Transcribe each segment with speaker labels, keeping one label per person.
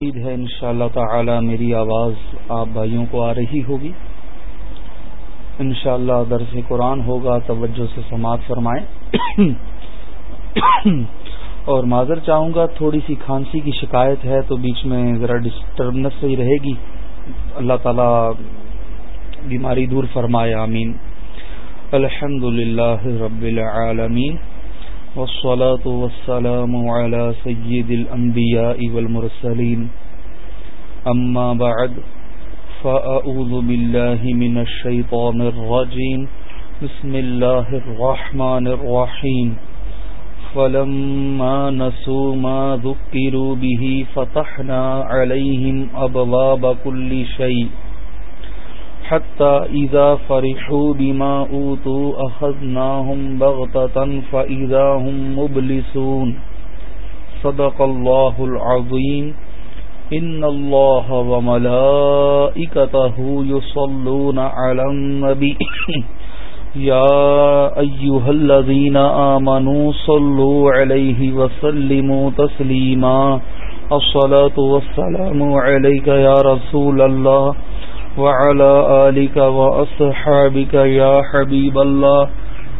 Speaker 1: امید ہے ان شاء اللہ تعالی میری آواز آپ بھائیوں کو آ رہی ہوگی۔ ان شاء اللہ درس قرآن ہوگا، توجہ سے سماعت فرمائیں۔ اور معذر چاہوں گا، تھوڑی سی کھانسی کی شکایت ہے تو بیچ میں ذرا ڈسٹربنس صحیح رہے گی۔ اللہ تعالی بیماری دور فرمائے، آمین۔ الحمد رب العالمین۔ والصلاة والسلام على سيد الأنبياء والمرسلين. أما بعد، فأعوذ بالله من الشيطان الرجيم. بسم الله الرحمن الرحيم. فلما نسوا ما ذكروا به، فتحنا عليهم أبواب كل شيء. حتى إذا فرحوا بما أوتوا أخذناهم بغتة فإذا هم مبلسون. صدق الله العظيم. إن الله وملائكته يصلون على النبي. يا أيها الذين آمنوا صلوا عليه وسلموا تسليما. الصلاة والسلام عليك يا رسول الله. وعلى آلك وأصحابك يا حبيب الله.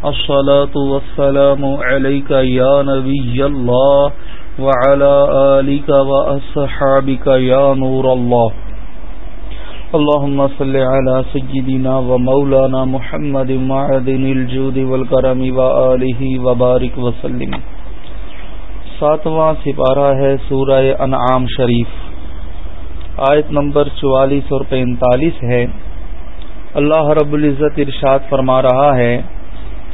Speaker 1: الصلاة والسلام عليك يا نبي الله. وعلى آلك وأصحابك يا نور الله. اللهم صل على سيدنا ومولانا محمد معدن الجود والكرم وآله وبارك وسلم. ساتواں سپارہ ہے سورہ انعام شریف. آیت نمبر چوالیس اور پینتالیس ہے۔ اللہ رب العزت ارشاد فرما رہا ہے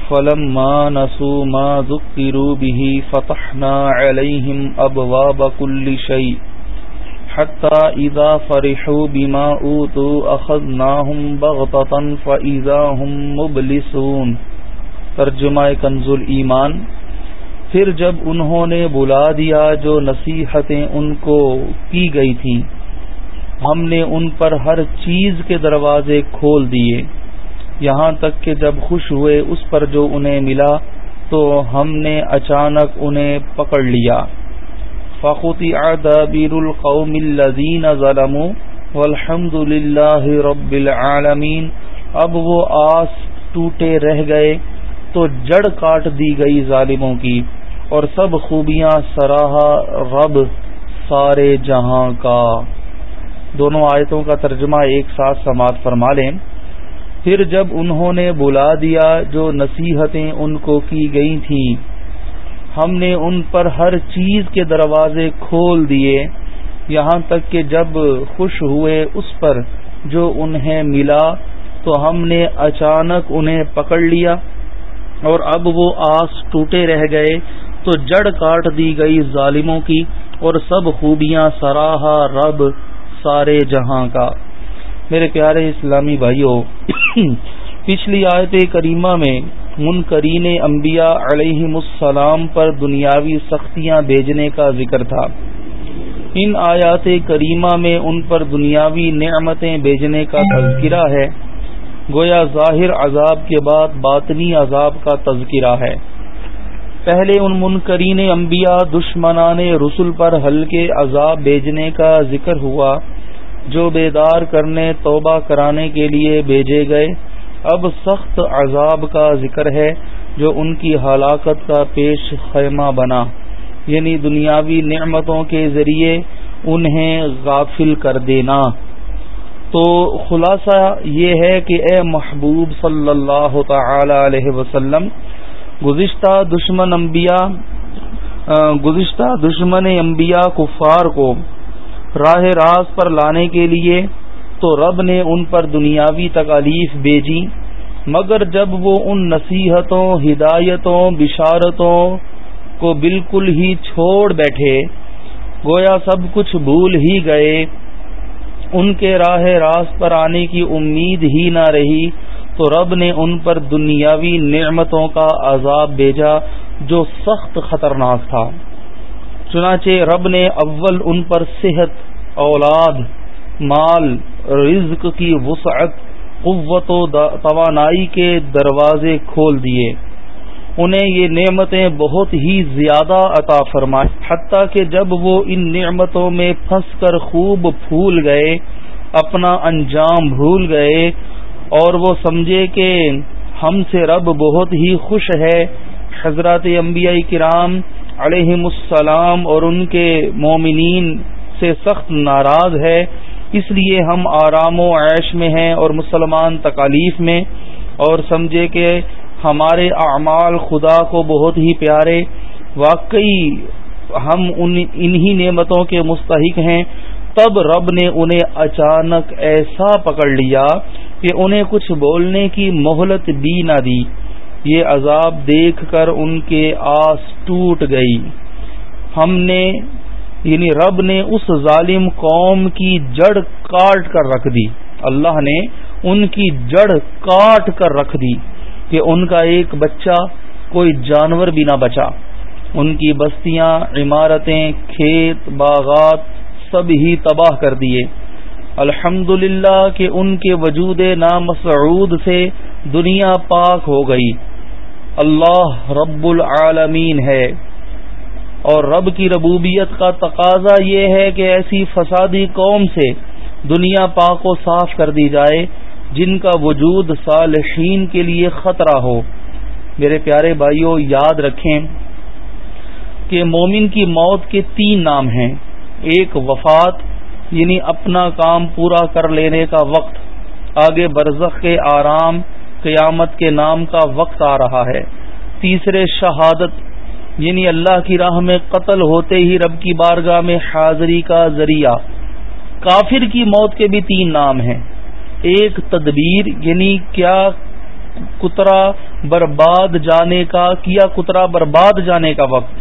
Speaker 1: فلم ما نسو ما ذکروا به فتحنا علیہم ابواب کل شیء حتى اذا فرحوا بما اوتوا اخذناهم بغتة فاذا هم مبلسون۔ ترجمہ کنز ایمان۔ پھر جب انہوں نے بلا دیا جو نصیحتیں ان کو کی گئی تھیں ہم نے ان پر ہر چیز کے دروازے کھول دیے۔ یہاں تک کہ جب خوش ہوئے اس پر جو انہیں ملا تو ہم نے اچانک انہیں پکڑ لیا۔ فخوتی بیر القوم الزین ظلم والحمد للہ رب العالمین اب وہ آس ٹوٹے رہ گئے تو جڑ کاٹ دی گئی ظالموں کی اور سب خوبیاں سراہا رب سارے جہاں کا۔ دونوں آیتوں کا ترجمہ ایک ساتھ سماعت فرما لیں۔ پھر جب انہوں نے بلا دیا جو نصیحتیں ان کو کی گئی تھیں، ہم نے ان پر ہر چیز کے دروازے کھول دیے۔ یہاں تک کہ جب خوش ہوئے اس پر جو انہیں ملا، تو ہم نے اچانک انہیں پکڑ لیا۔ اور اب وہ آس ٹوٹے رہ گئے، تو جڑ کاٹ دی گئی ظالموں کی اور سب خوبیاں، سراہا رب سارے جہاں کا۔ میرے پیارے اسلامی بھائیوں پچھلی آیت کریمہ میں منکرین انبیاء علیہ السلام پر دنیاوی سختیاں بھیجنے کا ذکر تھا۔ ان آیات کریمہ میں ان پر دنیاوی نعمتیں بھیجنے کا تذکرہ ہے۔ گویا ظاہر عذاب کے بعد باطنی عذاب کا تذکرہ ہے۔ پہلے ان منکرین انبیاء دشمنان رسول پر ہلکے عذاب بھیجنے کا ذکر ہوا۔ جو بیدار کرنے، توبہ کرانے کے لیے بھیجے گئے، اب سخت عذاب کا ذکر ہے جو ان کی ہلاکت کا پیش خیمہ بنا۔ یعنی دنیاوی نعمتوں کے ذریعے انہیں غافل کر دینا۔ تو خلاصہ یہ ہے کہ اے محبوب صلی اللہ تعالی علیہ وسلم، گزشتہ دشمن انبیاء گزشتہ دشمن انبیاء کفار کو راہ راز پر لانے کے لیے تو رب نے ان پر دنیاوی تکالیف بھیجی، مگر جب وہ ان نصیحتوں، ہدایتوں، بشارتوں کو بالکل ہی چھوڑ بیٹھے، گویا سب کچھ بھول ہی گئے، ان کے راہ راز پر آنے کی امید ہی نہ رہی، تو رب نے ان پر دنیاوی نعمتوں کا عذاب بھیجا جو سخت خطرناک تھا۔ چنانچہ رب نے اول ان پر صحت اولاد، مال، رزق کی وسعت، قوت و توانائی کے دروازے کھول دیے۔ انہیں یہ نعمتیں بہت ہی زیادہ عطا فرمائے۔ حتیٰ کہ جب وہ ان نعمتوں میں پھنس کر خوب پھول گئے، اپنا انجام بھول گئے، اور وہ سمجھے کہ ہم سے رب بہت ہی خوش ہے، حضرات انبیاء کرام علیہ السلام اور ان کے مومنین سے سخت ناراض ہے، اس لیے ہم آرام و عیش میں ہیں اور مسلمان تکالیف میں۔ اور سمجھے کہ ہمارے اعمال خدا کو بہت ہی پیارے۔ واقعی ہم انہی نعمتوں کے مستحق ہیں۔ تب رب نے انہیں اچانک ایسا پکڑ لیا کہ انہیں کچھ بولنے کی مہلت بھی نہ دی۔ یہ عذاب دیکھ کر ان کے آس ٹوٹ گئی۔ ہم نے یعنی رب نے اس ظالم قوم کی جڑ کاٹ کر رکھ دی۔ اللہ نے ان کی جڑ کاٹ کر رکھ دی کہ ان کا ایک بچہ کوئی جانور بھی نہ بچا۔ ان کی بستیاں، عمارتیں، کھیت، باغات سب ہی تباہ کر دیے۔ الحمد کہ ان کے وجود نامسعود سے دنیا پاک ہو گئی۔ اللہ رب العالمین ہے۔ اور رب کی ربوبیت کا تقاضا یہ ہے کہ ایسی فسادی قوم سے دنیا پاک و صاف کر دی جائے، جن کا وجود صالحین کے لیے خطرہ ہو۔ میرے پیارے بھائیوں یاد رکھیں کہ مومن کی موت کے تین نام ہیں۔ ایک وفات یعنی اپنا کام پورا کر لینے کا وقت۔ آگے برزخ کے آرام، قیامت کے نام کا وقت آ رہا ہے۔ تیسرے شہادت یعنی اللہ کی راہ میں قتل ہوتے ہی رب کی بارگاہ میں حاضری کا ذریعہ۔ کافر کی موت کے بھی تین نام ہیں۔ ایک تدبیر یعنی کیا کترا برباد جانے کا، کیا کترا برباد جانے کا وقت۔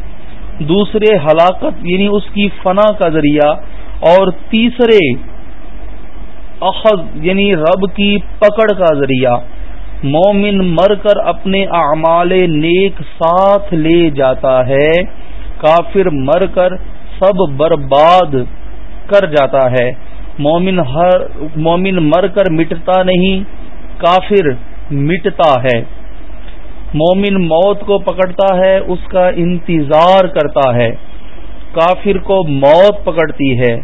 Speaker 1: دوسرے ہلاکت یعنی اس کی فنا کا ذریعہ۔ اور تیسرے اخذ یعنی رب کی پکڑ کا ذریعہ۔ مومن مر کر اپنے اعمال نیک ساتھ لے جاتا ہے، کافر مر کر سب برباد کر جاتا ہے۔ مومن ہر، مومن مر کر مٹتا نہیں، کافر مٹتا ہے۔ مومن موت کو پکڑتا ہے، اس کا انتظار کرتا ہے۔ کافر کو موت پکڑتی ہے۔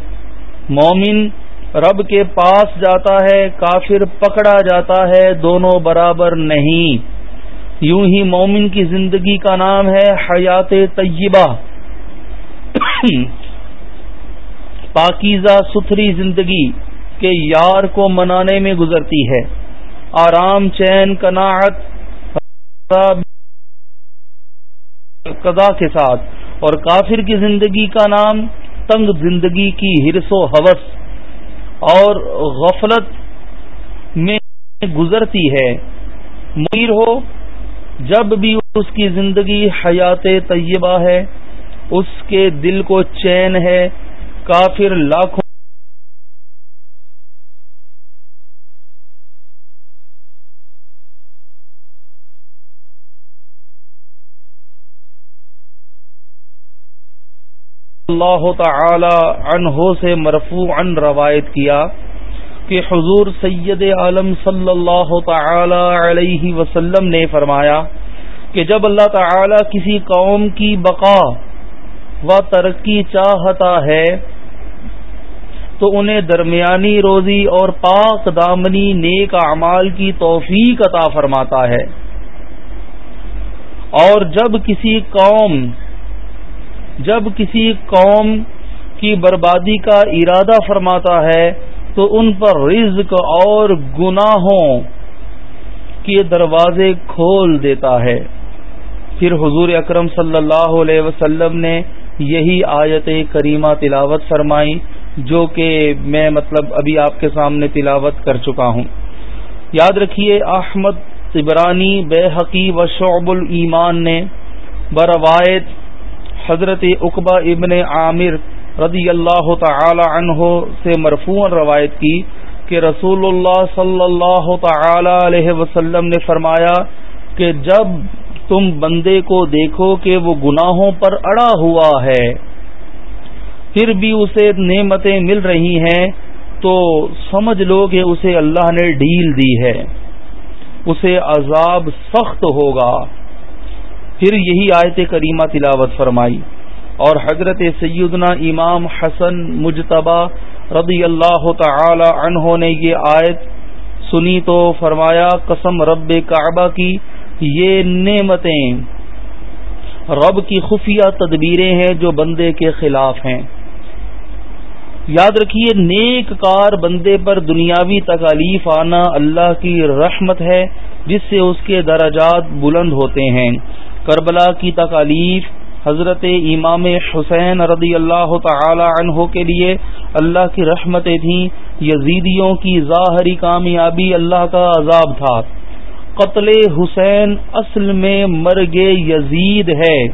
Speaker 1: مومن رب کے پاس جاتا ہے، کافر پکڑا جاتا ہے، دونوں برابر نہیں۔ یوں ہی مومن کی زندگی کا نام ہے حیات طیبہ۔ پاکیزہ ستھری زندگی کے یار کو منانے میں گزرتی ہے۔ آرام چین کناعت قضا کے ساتھ۔ اور کافر کی زندگی کا نام تنگ زندگی کی ہرس و حوث۔ اور غفلت میں گزرتی ہے۔ میر ہو، جب بھی اس کی زندگی حیات طیبہ ہے، اس کے دل کو چین ہے۔ کافر لاکھوں اللہ تعالی عنہ سے مرفوعا روایت کیا کہ حضور سید عالم صلی اللہ تعالی علیہ وسلم نے فرمایا کہ جب اللہ تعالی کسی قوم کی بقا و ترقی چاہتا ہے تو انہیں درمیانی روزی اور پاک دامنی نیک اعمال کی توفیق عطا فرماتا ہے اور جب کسی قوم جب کسی قوم کی بربادی کا ارادہ فرماتا ہے، تو ان پر رزق اور گناہوں کے دروازے کھول دیتا ہے۔ پھر حضور اکرم صلی اللہ علیہ وسلم نے یہی آیت کریمہ تلاوت فرمائی، جو کہ میں مطلب ابھی آپ کے سامنے تلاوت کر چکا ہوں۔ یاد رکھیے، احمد طبرانی بے حقی و شعب الایمان نے بروایت حضرت اقبا ابن عامر رضی اللہ تعالی عنہ سے مرفوع روایت کی کہ رسول اللہ صلی اللہ تعالی علیہ وسلم نے فرمایا کہ جب تم بندے کو دیکھو کہ وہ گناہوں پر اڑا ہوا ہے، پھر بھی اسے نعمتیں مل رہی ہیں، تو سمجھ لو کہ اسے اللہ نے ڈھیل دی ہے۔ اسے عذاب سخت ہوگا۔ پھر یہی آیت کریمہ تلاوت فرمائی۔ اور حضرت سیدنا امام حسن مجتبہ رضی اللہ تعالی عنہ نے یہ آیت سنی تو فرمایا، قسم رب کعبہ کی، یہ نعمتیں رب کی خفیہ تدبیریں ہیں جو بندے کے خلاف ہیں۔ یاد رکھیے، نیک کار بندے پر دنیاوی تکالیف آنا اللہ کی رحمت ہے، جس سے اس کے درجات بلند ہوتے ہیں۔ کربلا کی تکالیف حضرت امام حسین رضی اللہ تعالی عنہ کے لیے اللہ کی رحمتیں تھیں، یزیدیوں کی ظاہری کامیابی اللہ کا عذاب تھا۔ قتل حسین اصل میں مرگ یزید ہے۔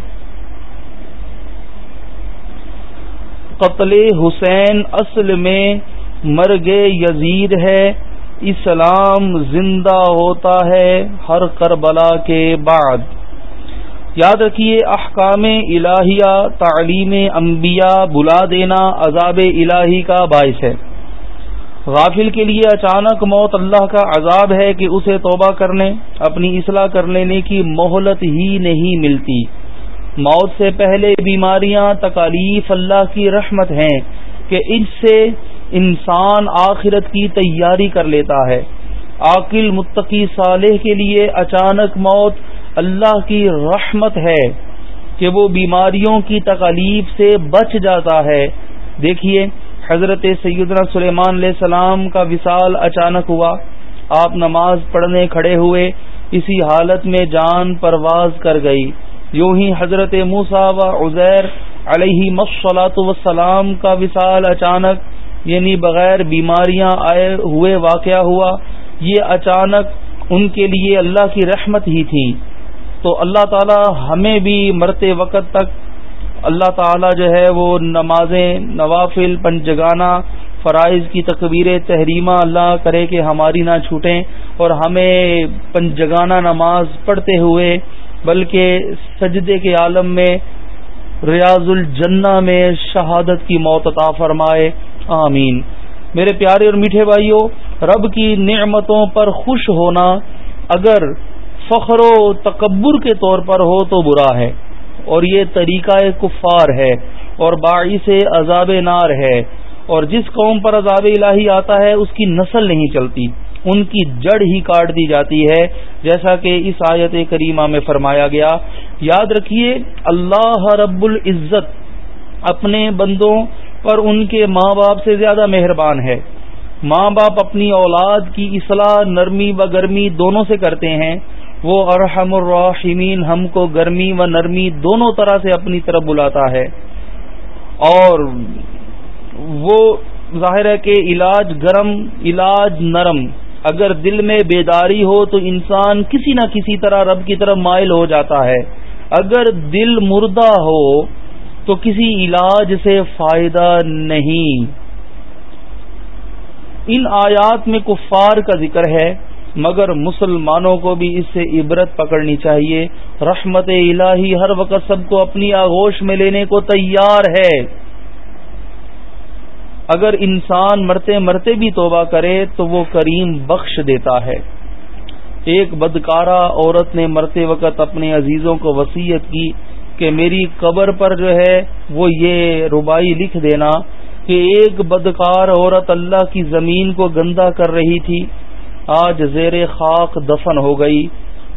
Speaker 1: قتل حسین اصل میں مرگ یزید ہے۔ اسلام زندہ ہوتا ہے ہر کربلا کے بعد۔ یاد رکھیے، احکام الہیہ، تعلیم انبیاء، بلا دینا، عذاب الہی کا باعث ہے۔ غافل کے لیے اچانک موت اللہ کا عذاب ہے کہ اسے توبہ کرنے، اپنی اصلاح کر لینے کی مہلت ہی نہیں ملتی۔ موت سے پہلے بیماریاں، تکالیف اللہ کی رحمت ہیں کہ ان سے انسان آخرت کی تیاری کر لیتا ہے۔ عاقل متقی صالح کے لیے اچانک موت اللہ کی رحمت ہے کہ وہ بیماریوں کی تکالیف سے بچ جاتا ہے۔ دیکھیے، حضرت سیدنا سلیمان علیہ السلام کا وصال اچانک ہوا۔ آپ نماز پڑھنے کھڑے ہوئے اسی حالت میں جان پرواز کر گئی۔ یوں ہی حضرت موسا و عزیر علیہ مسلاۃ وسلام کا وصال اچانک یعنی بغیر بیماریاں آئے ہوئے واقعہ ہوا۔ یہ اچانک ان کے لیے اللہ کی رحمت ہی تھی۔ تو اللہ تعالی ہمیں بھی مرتے وقت تک اللہ تعالی جو ہے وہ نمازیں، نوافل، پنجگانہ، فرائض کی تقبیر تحریمہ اللہ کرے کہ ہماری نہ چھوٹیں اور ہمیں پنجگانہ نماز پڑھتے ہوئے بلکہ سجدے کے عالم میں، ریاض الجنہ میں شہادت کی موت عطا فرمائے۔ آمین۔ میرے پیارے اور میٹھے بھائیوں، رب کی نعمتوں پر خوش ہونا اگر فخر و تکبر کے طور پر ہو تو برا ہے۔ اور یہ طریقہ کفار ہے اور باعث عذاب نار ہے۔ اور جس قوم پر عذاب الہی آتا ہے، اس کی نسل نہیں چلتی۔ ان کی جڑ ہی کاٹ دی جاتی ہے۔ جیسا کہ اس آیت کریمہ میں فرمایا گیا۔ یاد رکھیے، اللہ رب العزت اپنے بندوں پر ان کے ماں باپ سے زیادہ مہربان ہے۔ ماں باپ اپنی اولاد کی اصلاح، نرمی و گرمی دونوں سے کرتے ہیں۔ وہ ارحم الراحمین ہم کو گرمی و نرمی دونوں طرح سے اپنی طرف بلاتا ہے۔ اور وہ ظاہر ہے کہ علاج گرم، علاج نرم۔ اگر دل میں بیداری ہو تو انسان کسی نہ کسی طرح رب کی طرف مائل ہو جاتا ہے۔ اگر دل مردہ ہو تو کسی علاج سے فائدہ نہیں۔ ان آیات میں کفار کا ذکر ہے۔ مگر مسلمانوں کو بھی اس سے عبرت پکڑنی چاہیے۔ رحمت الہی ہر وقت سب کو اپنی آغوش میں لینے کو تیار ہے۔ اگر انسان مرتے مرتے بھی توبہ کرے تو وہ کریم بخش دیتا ہے۔ ایک بدکارہ عورت نے مرتے وقت اپنے عزیزوں کو وسیعت کی کہ میری قبر پر جو ہے وہ یہ ربائی لکھ دینا کہ ایک بدکار عورت اللہ کی زمین کو گندا کر رہی تھی۔ آج زیر خاک دفن ہو گئی۔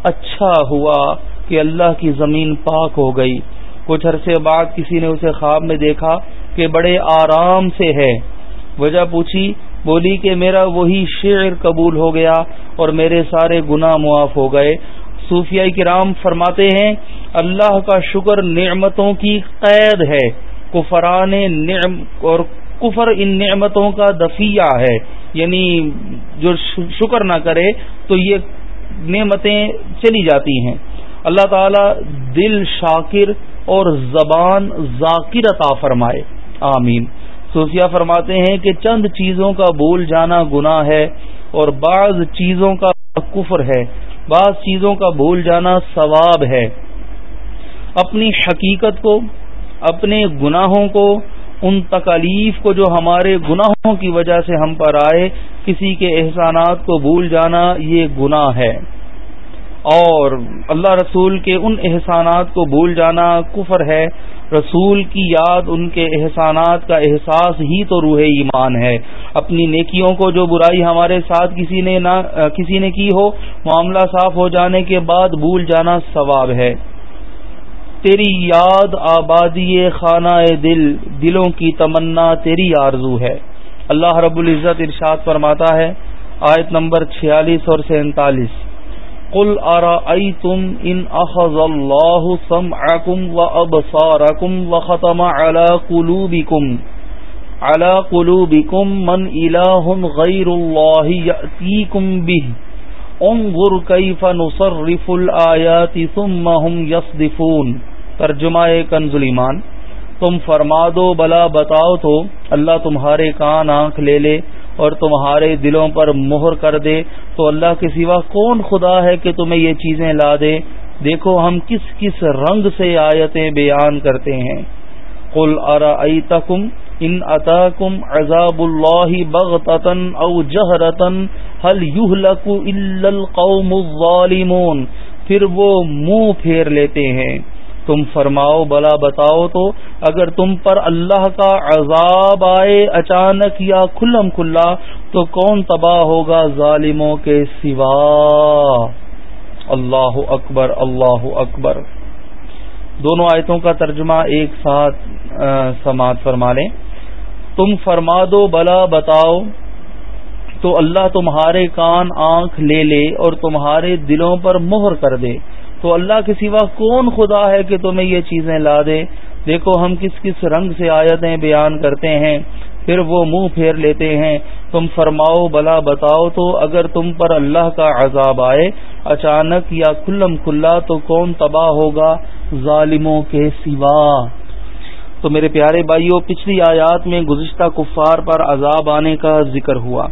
Speaker 1: اچھا ہوا کہ اللہ کی زمین پاک ہو گئی۔ کچھ عرصے بعد کسی نے اسے خواب میں دیکھا کہ بڑے آرام سے ہے۔ وجہ پوچھی، بولی کہ میرا وہی شعر قبول ہو گیا اور میرے سارے گناہ معاف ہو گئے۔ صوفیہ کرام فرماتے ہیں، اللہ کا شکر نعمتوں کی قید ہے۔ کفران نعم اور کفر ان نعمتوں کا دفیہ ہے یعنی جو شکر نہ کرے تو یہ نعمتیں چلی جاتی ہیں۔ اللہ تعالی دل شاکر اور زبان ذاکر عطا فرمائے۔ آمین۔ صوفیہ فرماتے ہیں کہ چند چیزوں کا بول جانا گناہ ہے اور بعض چیزوں کا کفر ہے۔ بعض چیزوں کا بھول جانا ثواب ہے۔ اپنی حقیقت کو، اپنے گناہوں کو ان تکالیف کو جو ہمارے گناہوں کی وجہ سے ہم پر آئے، کسی کے احسانات کو بھول جانا یہ گناہ ہے۔ اور اللہ رسول کے ان احسانات کو بھول جانا کفر ہے۔ رسول کی یاد ان کے احسانات کا احساس ہی تو روح ایمان ہے۔ اپنی نیکیوں کو جو برائی ہمارے ساتھ کسی نے نہ، کسی نے کی ہو، معاملہ صاف ہو جانے کے بعد بھول جانا ثواب ہے۔ تیری یاد آبادی خانہ دل، دلوں کی تمنا تیری آرزو ہے۔ اللہ رب العزت ارشاد فرماتا ہے، آیت نمبر چھیالیس اور سینتالیس۔ قل ارأيتم ان اخذ الله سمعكم وابصاركم وختم على قلوبكم على قلوبكم من اله غير الله يأتيكم به انظر كيف نصرف الآيات ثم هم يصدفون ترجمہ کنز ایمان تم فرما دو، بلا بتاؤ تو۔ اللہ تمہارے کان آنکھ لے لے اور تمہارے دلوں پر مہر کر دے۔ تو اللہ کے سوا کون خدا ہے کہ تمہیں یہ چیزیں لا دے؟ دیکھو، ہم کس کس رنگ سے آیتیں بیان کرتے ہیں۔ قل ارائیتکم ان اتاکم عذاب اللہ بغتتا او جہرتا حل یہلک الا القوم الظالمون۔ پھر وہ منہ پھیر لیتے ہیں۔ تم فرماؤ، بلا بتاؤ تو اگر تم پر اللہ کا عذاب آئے اچانک یا کھلم کھلا تو کون تباہ ہوگا ظالموں کے سوا؟ اللہ اکبر اللہ اکبر۔ دونوں آیتوں کا ترجمہ ایک ساتھ سماعت فرما لیں۔ تم فرما دو، بلا بتاؤ تو اللہ تمہارے کان آنکھ لے لے اور تمہارے دلوں پر مہر کر دے۔ تو اللہ کے سوا کون خدا ہے کہ تمہیں یہ چیزیں لا دے؟ دیکھو، ہم کس کس رنگ سے آیتیں بیان کرتے ہیں، پھر وہ منہ پھیر لیتے ہیں۔ تم فرماؤ، بلا بتاؤ تو اگر تم پر اللہ کا عذاب آئے، اچانک یا کھلم کھلا تو کون تباہ ہوگا؟ ظالموں کے سوا۔ تو میرے پیارے بھائیوں پچھلی آیات میں گزشتہ کفار پر عذاب آنے کا ذکر ہوا۔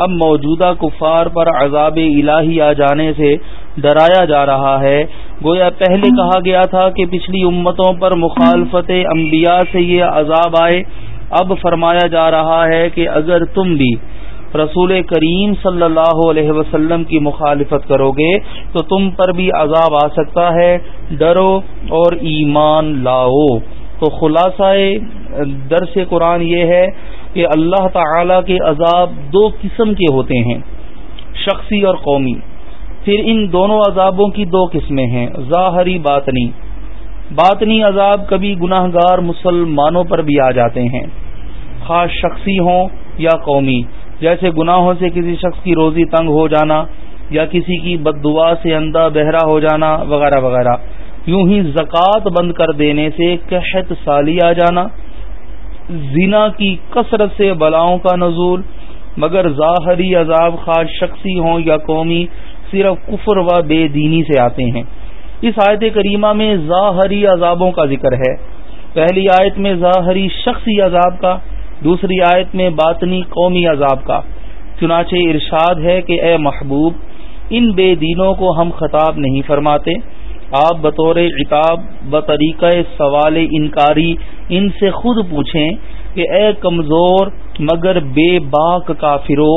Speaker 1: اب موجودہ کفار پر عذاب الہی آ جانے سے ڈرایا جا رہا ہے۔ گویا پہلے کہا گیا تھا کہ پچھلی امتوں پر مخالفت انبیاء سے یہ عذاب آئے۔ اب فرمایا جا رہا ہے کہ اگر تم بھی رسول کریم صلی اللہ علیہ وسلم کی مخالفت کرو گے، تو تم پر بھی عذاب آ سکتا ہے۔ ڈرو اور ایمان لاؤ۔ تو خلاصہ درس قرآن یہ ہے کہ اللہ تعالی کے عذاب دو قسم کے ہوتے ہیں، شخصی اور قومی۔ پھر ان دونوں عذابوں کی دو قسمیں ہیں، ظاہری، باطنی۔ باطنی عذاب کبھی گناہ گار مسلمانوں پر بھی آ جاتے ہیں۔ خاص شخصی ہوں یا قومی، جیسے گناہوں سے کسی شخص کی روزی تنگ ہو جانا یا کسی کی بد دعا سے اندھا بہرا ہو جانا وغیرہ وغیرہ۔ یوں ہی زکوٰۃ بند کر دینے سے قحط سالی آ جانا۔ زنا کی کثرت سے بلاؤں کا نزول، مگر ظاہری عذاب خاص شخصی ہوں یا قومی، صرف کفر و بے دینی سے آتے ہیں۔ اس آیت کریمہ میں ظاہری عذابوں کا ذکر ہے۔ پہلی آیت میں ظاہری شخصی عذاب کا، دوسری آیت میں باطنی قومی عذاب کا۔ چنانچہ ارشاد ہے کہ اے محبوب، ان بے دینوں کو ہم خطاب نہیں فرماتے۔ آپ بطور عتاب بطریقہ سوال انکاری ان سے خود پوچھیں کہ اے کمزور مگر بے باک کافرو،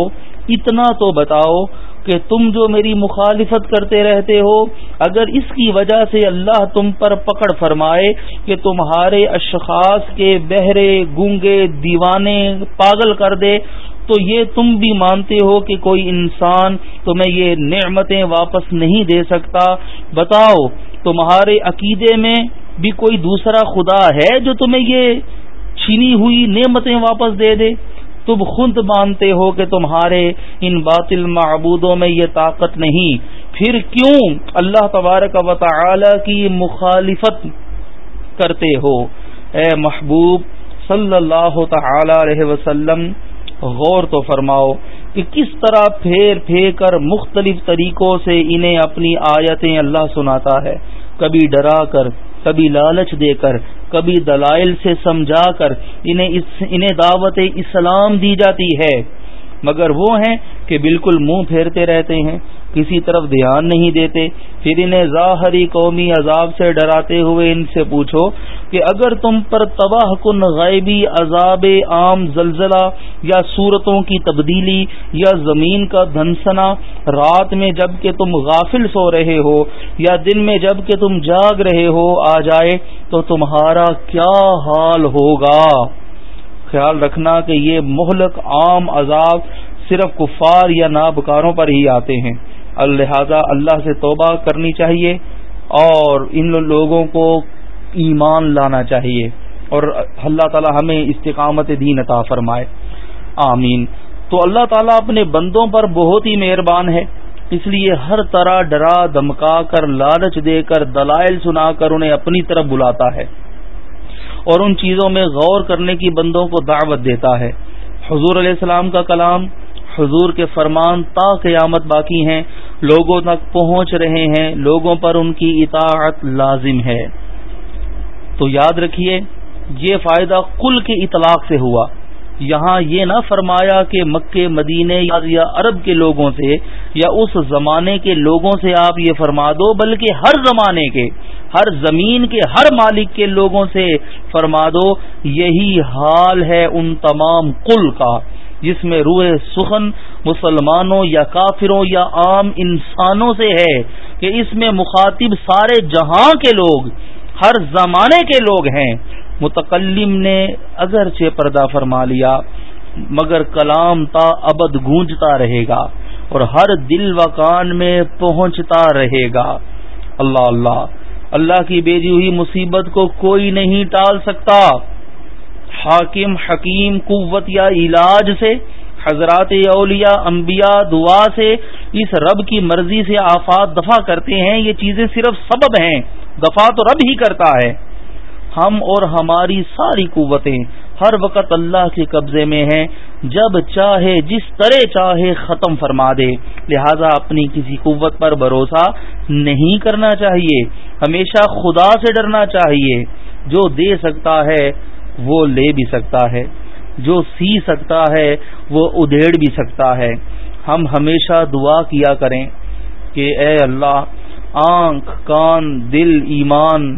Speaker 1: اتنا تو بتاؤ کہ تم جو میری مخالفت کرتے رہتے ہو، اگر اس کی وجہ سے اللہ تم پر پکڑ فرمائے کہ تمہارے اشخاص کے بہرے، گونگے، دیوانے پاگل کر دے تو یہ تم بھی مانتے ہو کہ کوئی انسان تمہیں یہ نعمتیں واپس نہیں دے سکتا۔ بتاؤ، تمہارے عقیدے میں بھی کوئی دوسرا خدا ہے جو تمہیں یہ چھینی ہوئی نعمتیں واپس دے دے؟ تم خود مانتے ہو کہ تمہارے ان باطل معبودوں میں یہ طاقت نہیں۔ پھر کیوں اللہ تبارک و تعالی کی مخالفت کرتے ہو؟ اے محبوب صلی اللہ تعالی علیہ وسلم غور تو فرماؤ کہ کس طرح پھیر پھیر کر مختلف طریقوں سے انہیں اپنی آیتیں اللہ سناتا ہے۔ کبھی ڈرا کر، کبھی لالچ دے کر، کبھی دلائل سے سمجھا کر انہیں انہیں دعوت اسلام دی جاتی ہے۔ مگر وہ ہیں کہ بالکل منہ پھیرتے رہتے ہیں۔ کسی طرف دھیان نہیں دیتے، پھر انہیں ظاہری قومی عذاب سے ڈراتے ہوئے ان سے پوچھو کہ اگر تم پر تباہ کن غیبی عذاب عام زلزلہ یا صورتوں کی تبدیلی یا زمین کا دھنسنا رات میں جبکہ تم غافل سو رہے ہو یا دن میں جبکہ تم جاگ رہے ہو آ جائے تو تمہارا کیا حال ہوگا؟ خیال رکھنا کہ یہ مہلک عام عذاب صرف کفار یا نابکاروں پر ہی آتے ہیں۔ الحاظہ اللہ سے توبہ کرنی چاہیے اور ان لوگوں کو ایمان لانا چاہیے اور اللہ تعالی ہمیں استقامت دین عطا فرمائے۔ آمین۔ تو اللہ تعالیٰ اپنے بندوں پر بہت ہی مہربان ہے۔ اس لیے ہر طرح ڈرا دمکا کر، لالچ دے کر، دلائل سنا کر انہیں اپنی طرف بلاتا ہے۔ اور ان چیزوں میں غور کرنے کی بندوں کو دعوت دیتا ہے۔ حضور علیہ السلام کا کلام حضور کے فرمان تا قیامت باقی ہیں، لوگوں تک پہنچ رہے ہیں، لوگوں پر ان کی اطاعت لازم ہے۔ تو یاد رکھیے، یہ فائدہ کل کے اطلاق سے ہوا۔ یہاں یہ نہ فرمایا کہ مکے مدینے یا عرب کے لوگوں سے یا اس زمانے کے لوگوں سے آپ یہ فرما دو، بلکہ ہر زمانے کے، ہر زمین کے، ہر مالک کے لوگوں سے فرما دو، یہی حال ہے ان تمام کل کا۔ جس میں روح سخن مسلمانوں یا کافروں یا عام انسانوں سے ہے کہ اس میں مخاطب سارے جہاں کے لوگ، ہر زمانے کے لوگ ہیں۔ متکلم نے اگرچہ پردہ فرما لیا، مگر کلام تا ابد گونجتا رہے گا اور ہر دل و کان میں پہنچتا رہے گا۔ اللہ اللہ اللہ کی بیجی ہوئی مصیبت کو کوئی نہیں ٹال سکتا۔ حاکم، حکیم، قوت یا علاج سے، حضرات اولیاء، انبیاء، دعا سے، اس رب کی مرضی سے آفات دفع کرتے ہیں، یہ چیزیں صرف سبب ہیں دفاع تو رب ہی کرتا ہے۔ ہم اور ہماری ساری قوتیں ہر وقت اللہ کے قبضے میں ہیں، جب چاہے، جس طرح چاہے ختم فرما دے۔ لہذا اپنی کسی قوت پر بھروسہ نہیں کرنا چاہیے۔ ہمیشہ خدا سے ڈرنا چاہیے۔ جو دے سکتا ہے وہ لے بھی سکتا ہے۔ جو سی سکتا ہے، وہ ادھیڑ بھی سکتا ہے۔ ہم ہمیشہ دعا کیا کریں کہ اے اللہ، آنکھ، کان، دل، ایمان،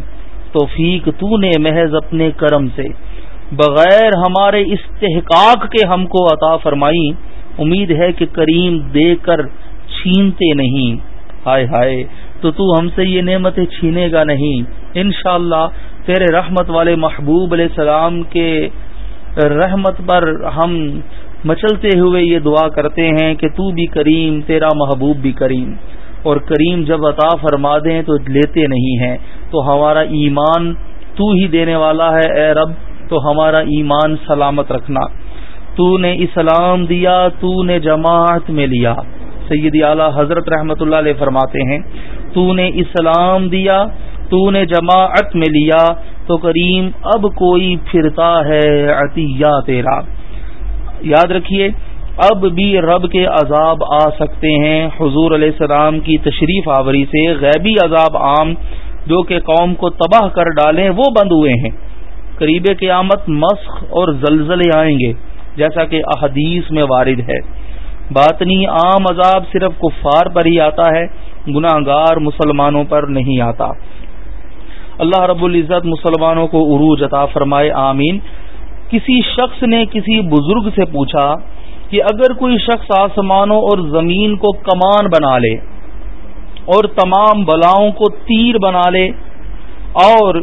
Speaker 1: توفیق تو نے محض اپنے کرم سے، بغیر ہمارے استحقاق کے ہم کو عطا فرمائی۔ امید ہے کہ کریم دے کر چھینتے نہیں۔ ہائے ہائے تو تو ہم سے یہ نعمتیں چھینے گا نہیں۔ انشاءاللہ اللہ تیرے رحمت والے محبوب علیہ السلام کے رحمت پر ہم مچلتے ہوئے یہ دعا کرتے ہیں کہ تو بھی کریم، تیرا محبوب بھی کریم۔ اور کریم جب عطا فرما دیں تو لیتے نہیں ہیں۔ تو ہمارا ایمان تو ہی دینے والا ہے، اے رب، تو ہمارا ایمان سلامت رکھنا۔ تو نے اسلام دیا، تو نے جماعت میں لیا۔ سیدی اعلی حضرت رحمت اللہ علیہ فرماتے ہیں تو نے اسلام دیا تو نے جماعت میں لیا۔ تو کریم، اب کوئی پھرتا ہے عطیہ تیرا۔ یاد رکھیے، اب بھی رب کے عذاب آ سکتے ہیں۔ حضور علیہ السلام کی تشریف آوری سے غیبی عذاب عام جو کہ قوم کو تباہ کر ڈالیں، وہ بند ہوئے ہیں۔ قریب قیامت مسخ اور زلزلے آئیں گے، جیسا کہ احادیث میں وارد ہے۔ باطنی عام عذاب صرف کفار پر ہی آتا ہے۔ گناہ گار مسلمانوں پر نہیں آتا۔ اللہ رب العزت مسلمانوں کو عروج عطا فرمائے، آمین۔ کسی شخص نے کسی بزرگ سے پوچھا کہ اگر کوئی شخص آسمانوں اور زمین کو کمان بنا لے اور تمام بلاؤں کو تیر بنا لے اور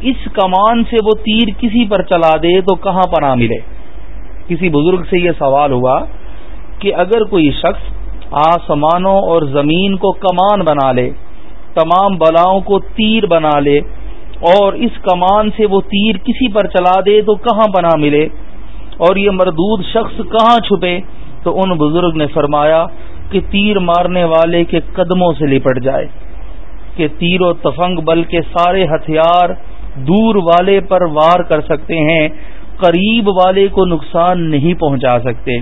Speaker 1: اس کمان سے وہ تیر کسی پر چلا دے تو کہاں پناہ ملے؟ کسی بزرگ سے یہ سوال ہوا کہ اگر کوئی شخص آسمانوں اور زمین کو کمان بنا لے، تمام بلاؤں کو تیر بنا لے، اور اس کمان سے وہ تیر کسی پر چلا دے تو کہاں بنا ملے؟ اور یہ مردود شخص کہاں چھپے؟ تو ان بزرگ نے فرمایا کہ تیر مارنے والے کے قدموں سے لپٹ جائے، کہ تیر و تفنگ بل کے سارے ہتھیار دور والے پر وار کر سکتے ہیں، قریب والے کو نقصان نہیں پہنچا سکتے۔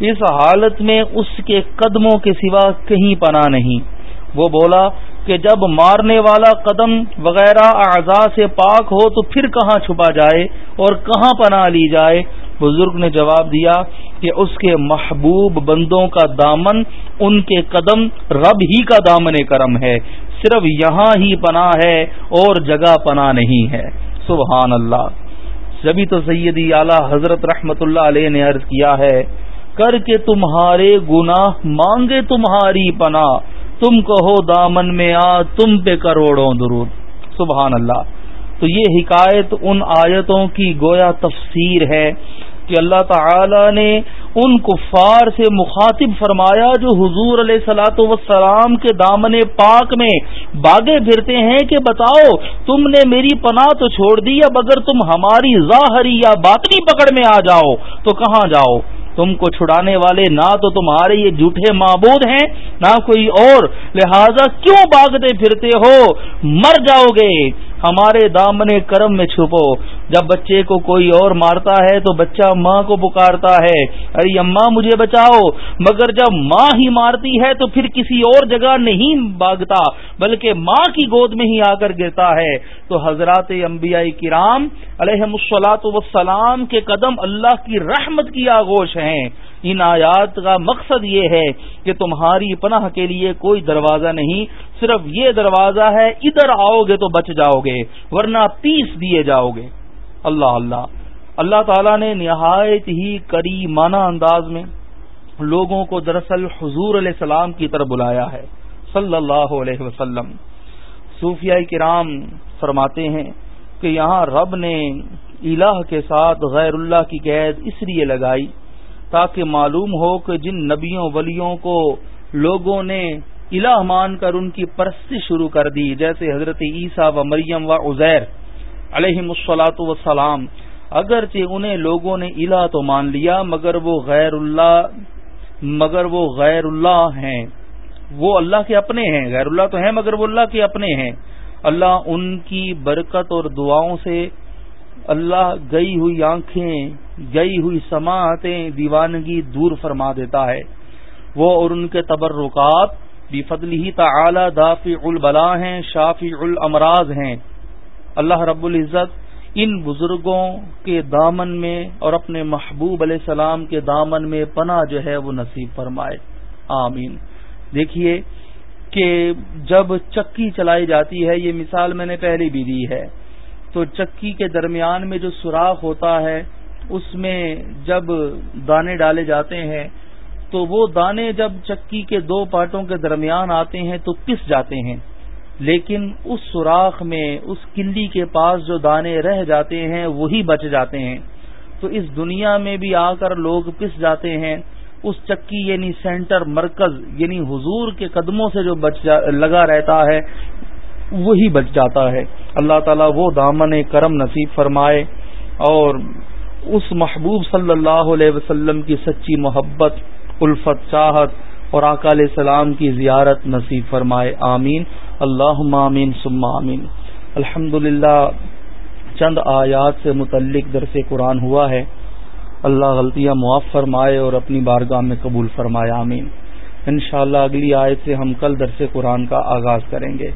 Speaker 1: اس حالت میں اس کے قدموں کے سوا کہیں پناہ نہیں۔ وہ بولا کہ جب مارنے والا قدم وغیرہ اعضاء سے پاک ہو تو پھر کہاں چھپا جائے اور کہاں پناہ لی جائے؟ بزرگ نے جواب دیا کہ اس کے محبوب بندوں کا دامن ان کے قدم رب ہی کا دامن کرم ہے۔ صرف یہاں ہی پناہ ہے اور جگہ پناہ نہیں ہے۔ سبحان اللہ۔ جبھی تو سیدی اعلی حضرت رحمت اللہ علیہ نے عرض کیا ہے کر کے تمہارے گناہ، مانگے تمہاری پناہ۔ تم کہو دامن میں آ، تم پہ کروڑوں درود۔ سبحان اللہ۔ تو یہ حکایت ان آیتوں کی گویا تفسیر ہے کہ اللہ تعالی نے ان کفار سے مخاطب فرمایا جو حضور علیہ سلاۃ وسلام کے دامن پاک میں باغے پھرتے ہیں کہ بتاؤ، تم نے میری پناہ تو چھوڑ دی، اب اگر تم ہماری ظاہری یا باطنی پکڑ میں آ جاؤ تو کہاں جاؤ؟ تم کو چھڑانے والے نہ تو تمہارے یہ جھوٹے معبود ہیں، نہ کوئی اور۔ لہذا کیوں باغتے پھرتے ہو؟ مر جاؤ گے۔ ہمارے دامن کرم میں چھپو۔ جب بچے کو کوئی اور مارتا ہے تو بچہ ماں کو پکارتا ہے۔ ارے اماں، مجھے بچاؤ۔ مگر جب ماں ہی مارتی ہے تو پھر کسی اور جگہ نہیں باغتا بلکہ ماں کی گود میں ہی آ کر گرتا ہے۔ تو حضرات انبیاء کرام علیہ مسلاط وسلام کے قدم اللہ کی رحمت کی آگوش ہیں۔ ان آیات کا مقصد یہ ہے کہ تمہاری پناہ کے لیے کوئی دروازہ نہیں، صرف یہ دروازہ ہے، ادھر آؤ گے تو بچ جاؤ گے، ورنہ پیس دیے جاؤ گے۔ اللہ اللہ۔ اللہ تعالیٰ نے نہایت ہی کری مانا انداز میں لوگوں کو دراصل حضور علیہ السلام کی طرف بلایا ہے، صلی اللہ علیہ وسلم۔ صوفیہ کرام فرماتے ہیں کہ یہاں رب نے الہ کے ساتھ غیر اللہ کی قید اس لیے لگائی تاکہ معلوم ہو کہ جن نبیوں ولیوں کو لوگوں نے الہ مان کر ان کی پرستی شروع کر دی، جیسے حضرت عیسیٰ و مریم و عزیر علیہ مسلاط وسلام اگرچہ انہیں لوگوں نے الہ تو مان لیا، مگر وہ غیر اللہ، مگر وہ غیر اللہ ہیں۔ وہ اللہ کے اپنے ہیں، غیر اللہ تو ہیں، مگر وہ اللہ کے اپنے ہیں۔ اللہ ان کی برکت اور دعاؤں سے اللہ گئی ہوئی آنکھیں، گئی ہوئی سماعتیں دیوانگی دور فرما دیتا ہے۔ وہ اور ان کے تبرکات بھی فضل ہی تعلی دافی البلا ہیں شافی الامراض ہیں۔ اللہ رب العزت ان بزرگوں کے دامن میں اور اپنے محبوب علیہ السلام کے دامن میں پناہ جو ہے وہ نصیب فرمائے۔ آمین۔ دیکھیے کہ جب چکی چلائی جاتی ہے، یہ مثال میں نے پہلے بھی دی ہے۔ تو چکی کے درمیان میں جو سوراخ ہوتا ہے، اس میں جب دانے ڈالے جاتے ہیں، تو وہ دانے جب چکی کے دو پارٹوں کے درمیان آتے ہیں تو پس جاتے ہیں۔ لیکن اس سوراخ میں، اس کلی کے پاس جو دانے رہ جاتے ہیں، وہی بچ جاتے ہیں۔ تو اس دنیا میں بھی آ کر لوگ پس جاتے ہیں۔ اس چکی یعنی سینٹر، مرکز یعنی حضور کے قدموں سے جو بچ لگا رہتا ہے، وہی بچ جاتا ہے۔ اللہ تعالیٰ وہ دامن کرم نصیب فرمائے اور اس محبوب صلی اللہ علیہ وسلم کی سچی محبت، الفت، چاہت اور آقا علیہ السلام کی زیارت نصیب فرمائے۔ آمین۔ اللہ آمین، ثم آمین۔ الحمد چند آیات سے متعلق درس قرآن ہوا ہے۔ اللہ غلطیاں معاف فرمائے اور اپنی بارگاہ میں قبول فرمائے۔ آمین۔ انشاءاللہ، اگلی آیت سے ہم کل درس قرآن کا آغاز کریں گے۔